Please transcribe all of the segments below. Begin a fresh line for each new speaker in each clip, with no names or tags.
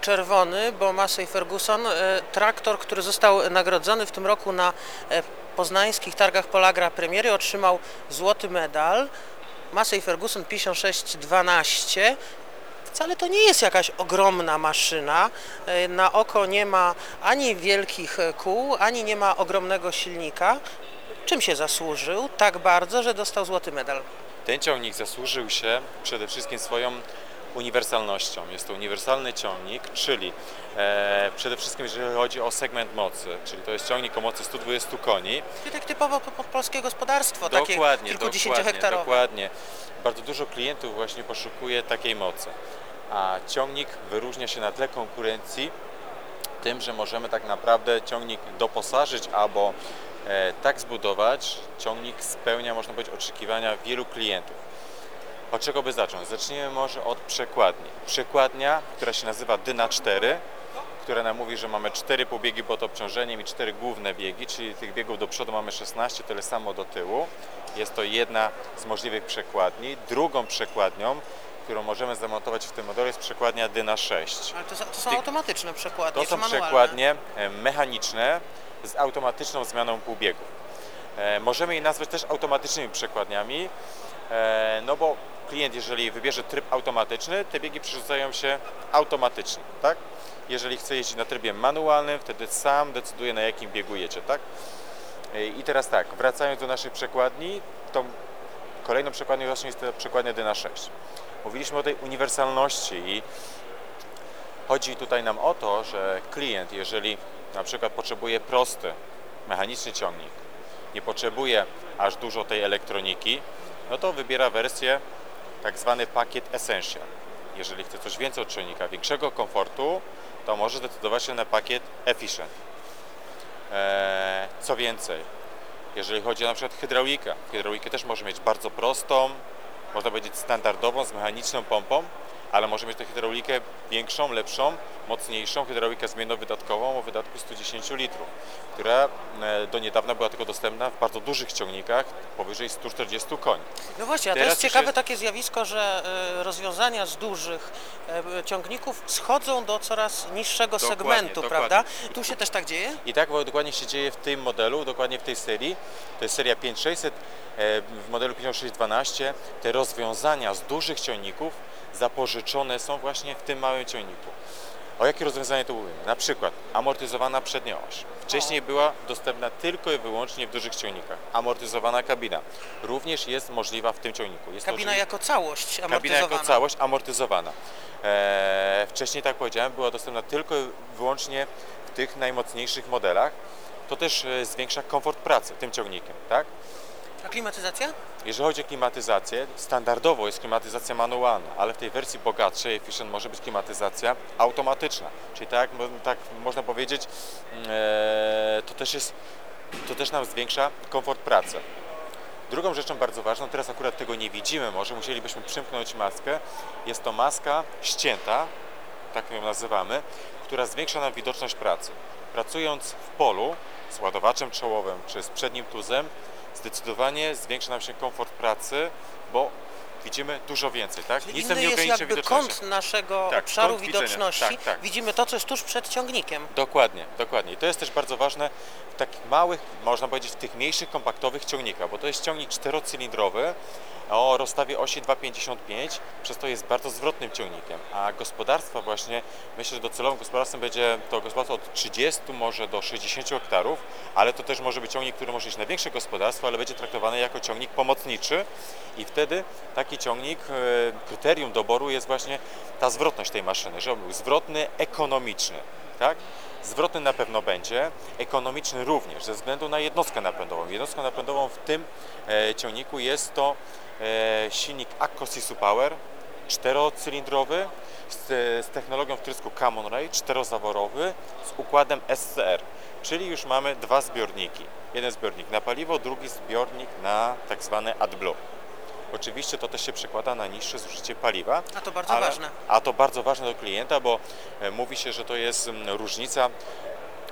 czerwony, bo Massey Ferguson, e, traktor, który został nagrodzony w tym roku na e, poznańskich targach Polagra Premiery, otrzymał złoty medal. Massey Ferguson 5612. Wcale to nie jest jakaś ogromna maszyna. E, Na oko nie ma ani wielkich kół, ani nie ma ogromnego silnika. Czym się zasłużył tak bardzo, że dostał złoty medal?
Ten ciągnik zasłużył się przede wszystkim swoją uniwersalnością. Jest to uniwersalny ciągnik, czyli e, przede wszystkim jeżeli chodzi o segment mocy, czyli to jest ciągnik o mocy 120 koni.
Czyli tak typowo po- po- polskie gospodarstwo, takie
Dokładnie, dokładnie,
kilkudziesięciohektarowe.
dokładnie. Bardzo dużo klientów właśnie poszukuje takiej mocy, a ciągnik wyróżnia się na tle konkurencji tym, że możemy tak naprawdę ciągnik doposażyć albo e, tak zbudować, ciągnik spełnia, można powiedzieć, oczekiwania wielu klientów. Od czego by zacząć? Zacznijmy może od przekładni. Przekładnia, która się nazywa Dyna 4, która nam mówi, że mamy 4 pobiegi pod obciążeniem i 4 główne biegi, czyli tych biegów do przodu mamy 16, tyle samo do tyłu. Jest to jedna z możliwych przekładni. Drugą przekładnią, którą możemy zamontować w tym modelu jest przekładnia Dyna 6.
Ale to, są- to są
Ty-
automatyczne przekładnie,
To są
manualne?
przekładnie e, mechaniczne z automatyczną zmianą półbiegów. E, Możemy je nazwać też automatycznymi przekładniami, e, no bo klient, jeżeli wybierze tryb automatyczny, te biegi przerzucają się automatycznie, tak? Jeżeli chce jeździć na trybie manualnym, wtedy sam decyduje na jakim biegu jedzie, tak? E, I teraz tak, wracając do naszej przekładni, tą kolejną przekładnią właśnie jest ta przekładnia Dyna 6. Mówiliśmy o tej uniwersalności i Chodzi tutaj nam o to, że klient, jeżeli na przykład potrzebuje prosty, mechaniczny ciągnik, nie potrzebuje aż dużo tej elektroniki, no to wybiera wersję tak zwany pakiet Essential. Jeżeli chce coś więcej od ciągnika, większego komfortu, to może zdecydować się na pakiet Efficient. Eee, co więcej, jeżeli chodzi na przykład hydraulikę, hydraulikę też może mieć bardzo prostą, można powiedzieć standardową, z mechaniczną pompą, ale może mieć tę hydraulikę większą, lepszą, mocniejszą, hydraulikę zmienno-wydatkową o wydatku 110 litrów, która e, do niedawna była tylko dostępna w bardzo dużych ciągnikach powyżej 140 koni.
No właśnie, a to
Teraz
jest
już
ciekawe
jest-
takie zjawisko, że e, rozwiązania z dużych e, ciągników schodzą do coraz niższego
Dokładnie,
segmentu,
dokładnie.
prawda? Tu się też tak dzieje?
I tak dokładnie się dzieje w tym modelu, dokładnie w tej serii. To jest seria 5600, e, w modelu 5612 te rozwiązania z dużych ciągników zapożyczone są właśnie w tym małym ciągniku. O jakie rozwiązanie to mówimy? Na przykład amortyzowana przednia oś. Wcześniej była dostępna tylko i wyłącznie w dużych ciągnikach. Amortyzowana kabina również jest możliwa w tym ciągniku. Jest
Kabina jako całość
Kabina
amortyzowana.
jako całość amortyzowana. Eee, wcześniej, tak powiedziałem, była dostępna tylko i wyłącznie w tych najmocniejszych modelach. To też e, zwiększa komfort pracy tym ciągnikiem, tak?
Klimatyzacja?
Jeżeli chodzi o klimatyzację, standardowo jest klimatyzacja manualna, ale w tej wersji bogatszej Efficient może być klimatyzacja automatyczna. Czyli tak, tak można powiedzieć, eee, to też jest, to też nam zwiększa komfort pracy. Drugą rzeczą bardzo ważną, teraz akurat tego nie widzimy, może musielibyśmy przymknąć maskę, jest to maska ścięta, tak ją nazywamy, która zwiększa nam widoczność pracy. Pracując w polu z ładowaczem czołowym czy z przednim tuzem, zdecydowanie zwiększa nam się komfort pracy, bo widzimy dużo więcej, tak?
Czyli
Nic nam
inny
nie
jest
ogranicza
jakby
widoczności.
kąt naszego
Tak,
obszaru
kąt widzenia.
widoczności.
Tak, tak.
Widzimy to, co jest tuż przed ciągnikiem.
Dokładnie, dokładnie. I to jest też bardzo ważne takich małych, można powiedzieć w tych mniejszych, kompaktowych ciągnikach, bo to jest ciągnik czterocylindrowy o rozstawie osi 2,55, przez to jest bardzo zwrotnym ciągnikiem, a gospodarstwa właśnie, myślę, że docelowym gospodarstwem będzie to gospodarstwo od 30 może do 60 hektarów, ale to też może być ciągnik, który może iść na większe gospodarstwo, ale będzie traktowany jako ciągnik pomocniczy. I wtedy taki ciągnik, e, kryterium doboru jest właśnie ta zwrotność tej maszyny, żeby był zwrotny, ekonomiczny, tak? Zwrotny na pewno będzie, ekonomiczny również, ze względu na jednostkę napędową. Jednostką napędową w tym e, ciągniku jest to e, silnik Akko Sisu Power, czterocylindrowy, z, z technologią wtrysku Common Ray, czterozaworowy, z układem SCR, czyli już mamy dwa zbiorniki. Jeden zbiornik na paliwo, drugi zbiornik na tak zwany AdBlue. Oczywiście to też się przekłada na niższe zużycie paliwa,
A to bardzo
ale-
ważne.
a to bardzo ważne do klienta, bo e, mówi się, że to jest różnica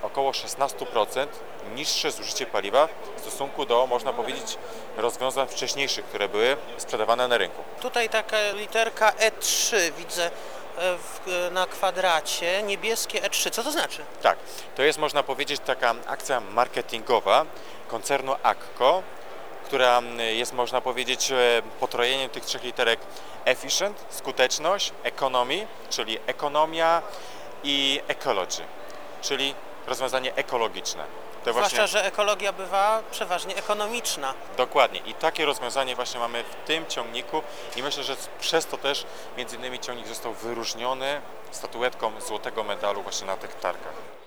około 16% niższe zużycie paliwa w stosunku do, można powiedzieć, rozwiązań wcześniejszych, które były sprzedawane na rynku.
Tutaj taka literka E3 widzę w, e, na kwadracie niebieskie E3. Co to znaczy?
Tak, to jest można powiedzieć taka akcja marketingowa koncernu Akko, która jest można powiedzieć e, potrojeniem tych trzech literek efficient, skuteczność, economy, czyli ekonomia i ecology, czyli rozwiązanie ekologiczne. To
Zwłaszcza, że ekologia bywa przeważnie ekonomiczna.
Dokładnie. I takie rozwiązanie właśnie mamy w tym ciągniku i myślę, że przez to też między innymi ciągnik został wyróżniony statuetką złotego medalu właśnie na tych targach.